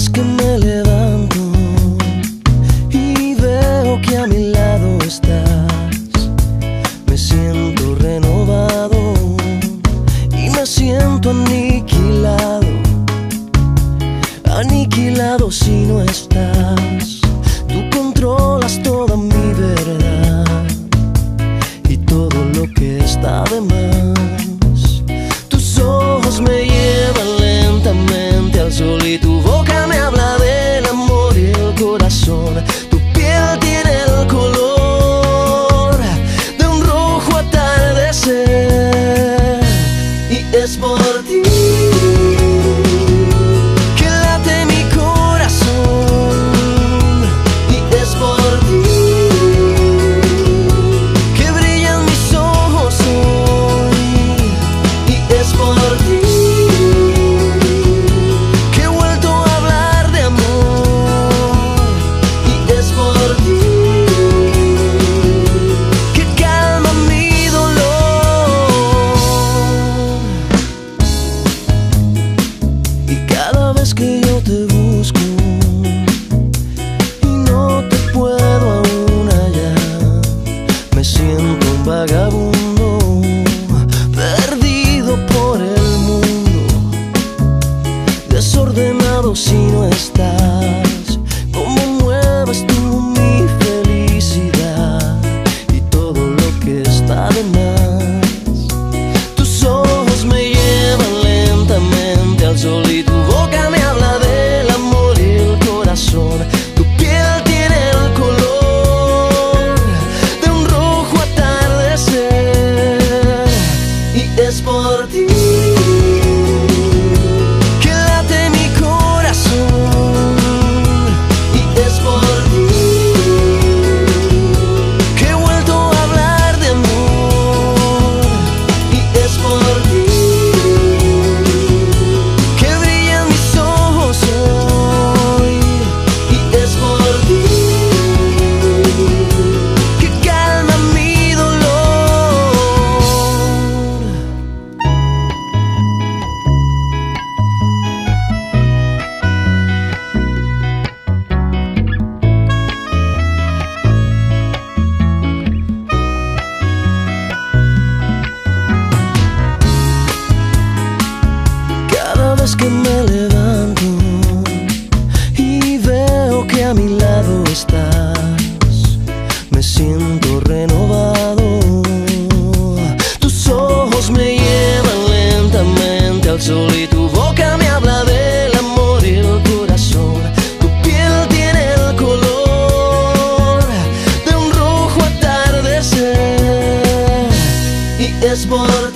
es que me levanto y veo que a mi lado estás, me siento renovado y me siento aniquilado, aniquilado si no estás. Tú controlas toda mi por ti. sabes que yo te Cada vez que me levanto y veo que a mi lado estás, me siento renovado. Tus ojos me llevan lentamente al sol y tu boca me habla del amor y el corazón. Tu piel tiene el color de un rojo atardecer y es por